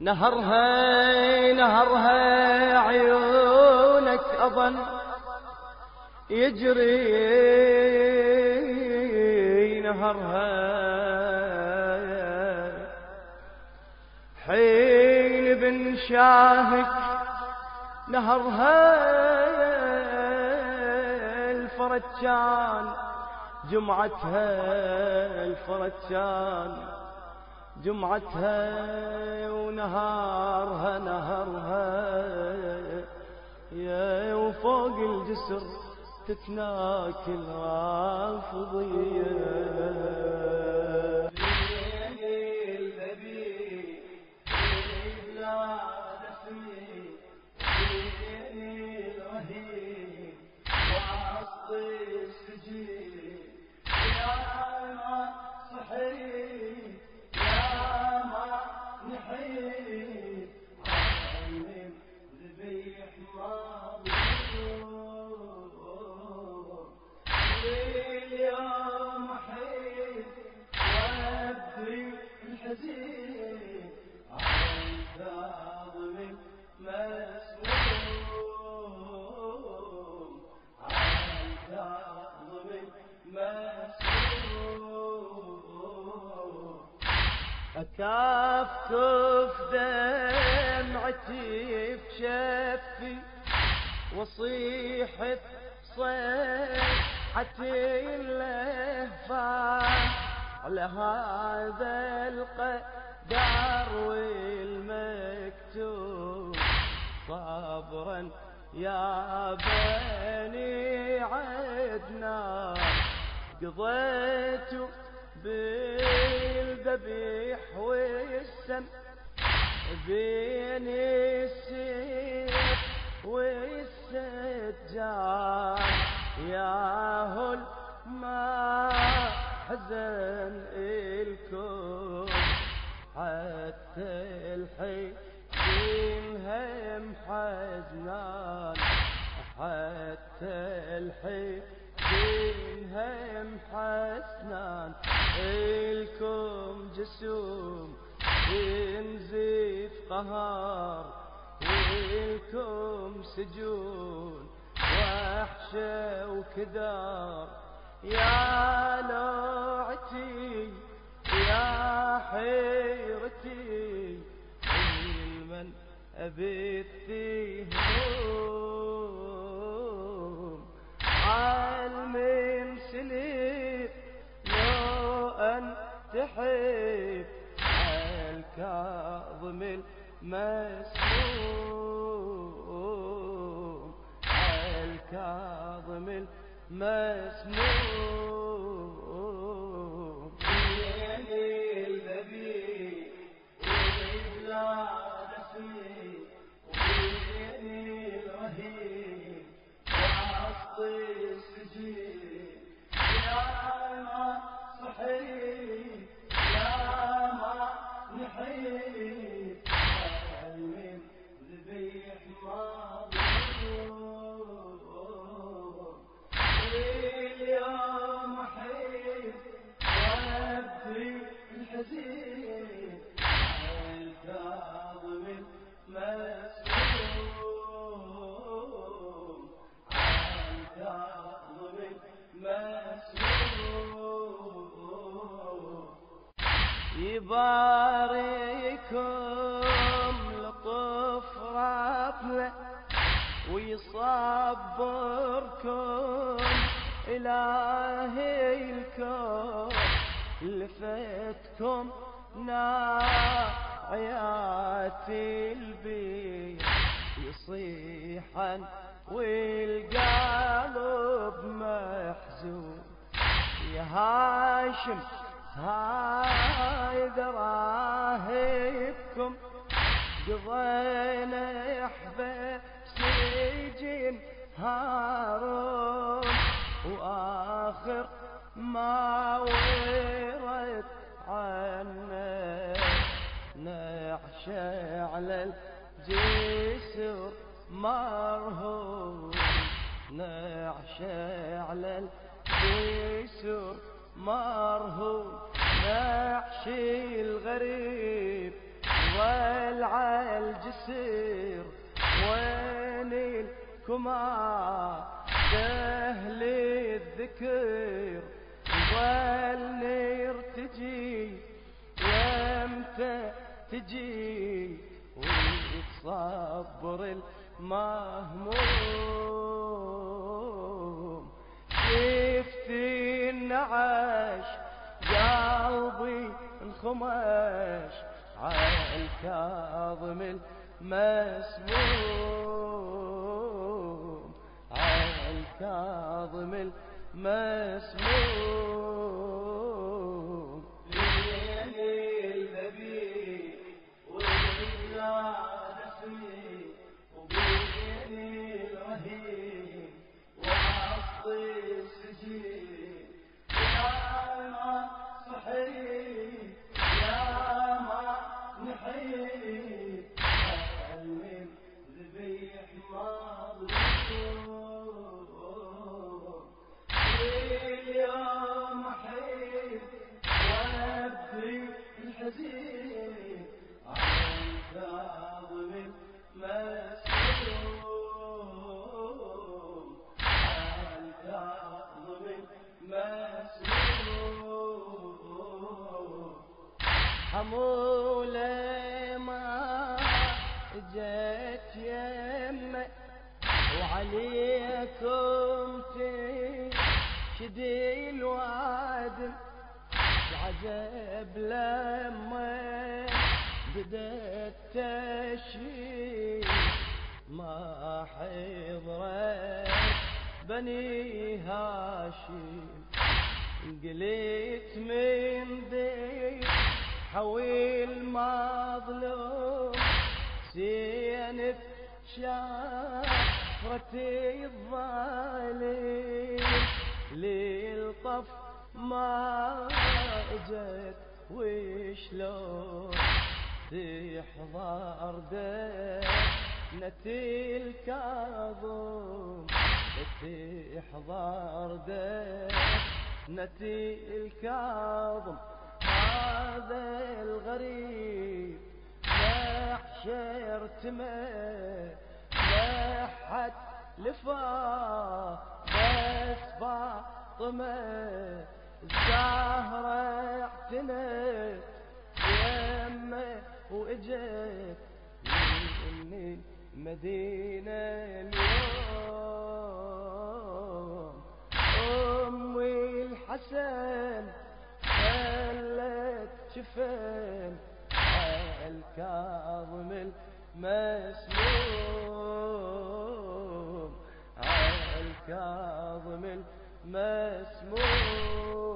نهرها نهرها عيونك أظن يجري. نهرها حين بنشاهك نهرها الفرجان جمعتها الفرجان. جمعتها ونهارها نهرها يا وفوق الجسر تتناكل رافضية. دمعتي بشفي وصيحة صيحتي اللهفة على هذا القدر والمكتوب صبرا يا بني عدنا. قضيت بالذبيح والسم بين قهار والكم سجون وحشة وكدار. يا لوعتي يا حيرتي من أبث هموم عالمين سليم لو أن تحب الكاظم المسموم الكاظم المسموم. ويصبركم إلهي الكون لفتكم ناعيات البيت. يصيحا والقلب محزون. يا هاشم هاي ذراهبكم قضينا سجن هارون وآخر ما ورد عنا نعشى على الجسر مرهون. نعشى على الجسر مرهون. نحشي الغريب ظل عالجسر وين الكما سهل الذكر ظل نرتجي يمتى تجي وتصبر المهموم. شفت النعش قلبي انخمش عالكاظم المسموم. عالكاظم المسموم وعليكم تشدي الوادم العجب لما بدأت تشيل ما حضرت بني هاشم. قلت من ذي حويل مظلوم زينب شافرتي الظالم للطف ما أجت وشلون تحضر دفنة الكاظم؟ تحضر دفنة الكاظم. هذا الغريب محشر تمه لحد لفا بس فاطمة الزهرة اعتنت يمه واجت من المدينة اليوم. أمي الحسن خلت شفن الكاظم المسموم الكاظم المسموم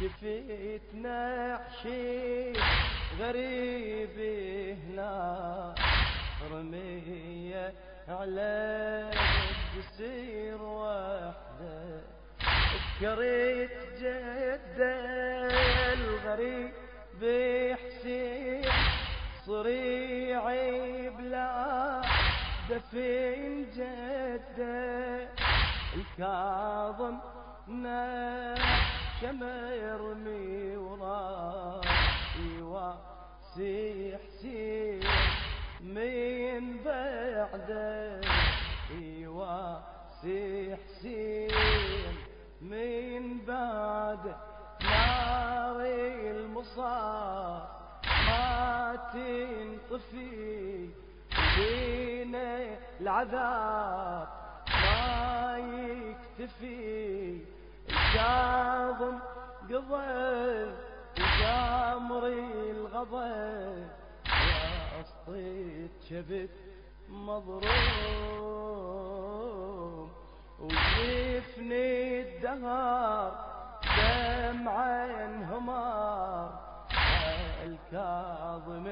شفيت نحشي غريب هنا. رمية على الجسر وحده ذكرت جدة الغريب بحسين صريعي بلا دفين جدة. الكاظم نشم يرمي وراسي واسي حسين من بعده واسي حسين من بعد نار المصاب ما تنطفي بينا العذاب ما يكتفي. الكاظم قضى وجامري الغضب. يا اسطيت شبت مضروب وشفني الدهر دمعا همار. الكاظم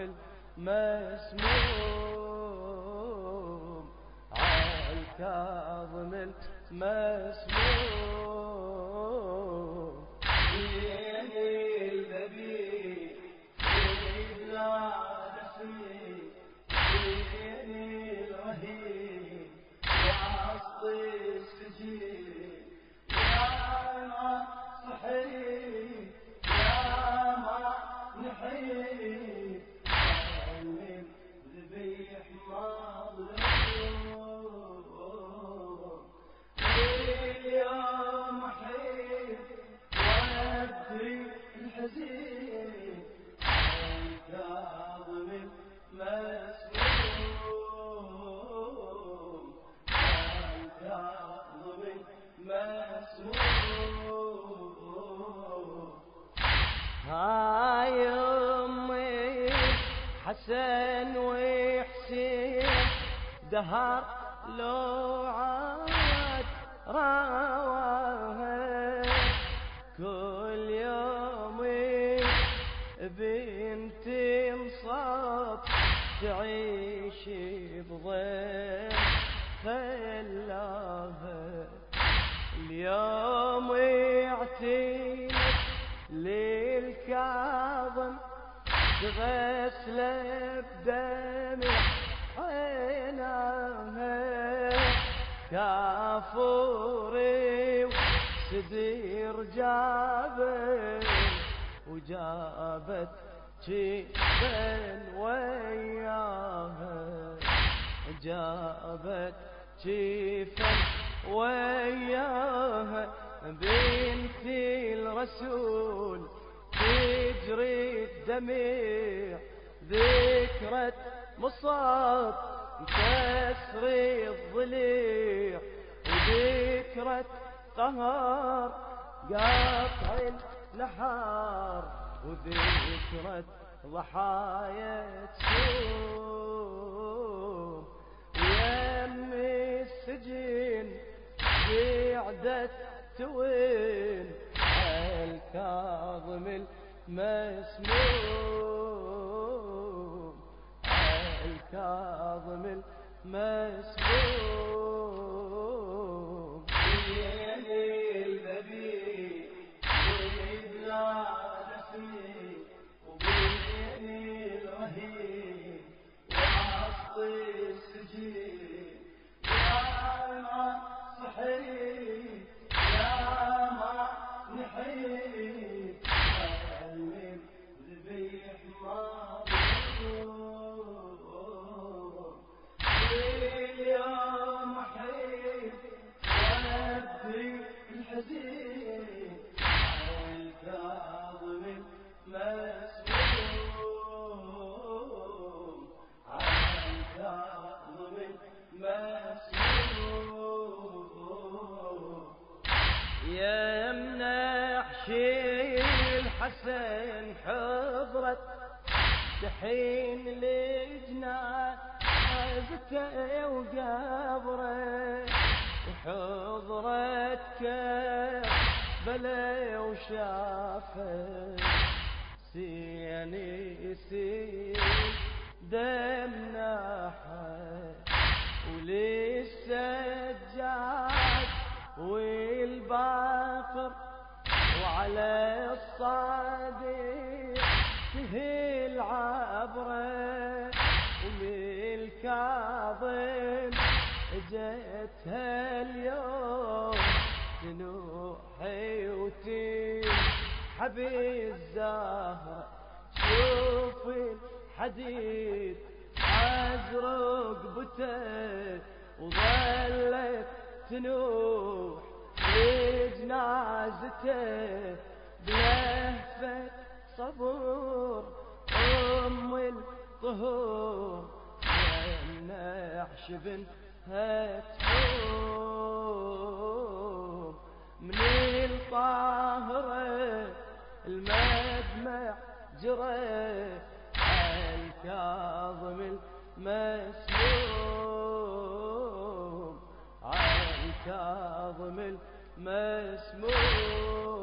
المسموم الكاظم المسموم. دهر لو عاد راوها كل يوم بنت انصاب تعيش بضيف. خلاها اليوم اعتنت للكاظم تغسل كافوري وسدير جابت وجابت جيبا وياها. جابت جيفا وياها. بنت الرسول تجري الدمع ذكرت مصاب كسر الضليع وذكرت قهر قطع النحار وذكرت ضحايا تسوم. يم السجن قعدت توين الكاظم المسموم. الكاظم المسموم تحين لجنان حزته وقبرة وحضرت كربلة وشافت سيني سين دم نحت وللسجاد والباقر وعلى الصادق تهل عبره وللكاظم اجتها اليوم تنوحي وتنحبي الزهرة شوف الحديد أزرق بته وظلت تنوح لجنازته بلهفة صبر ام الطهور شبن هتفوم من الطاهرة المدمع جرى الكاظم المسموم الكاظم المسموم.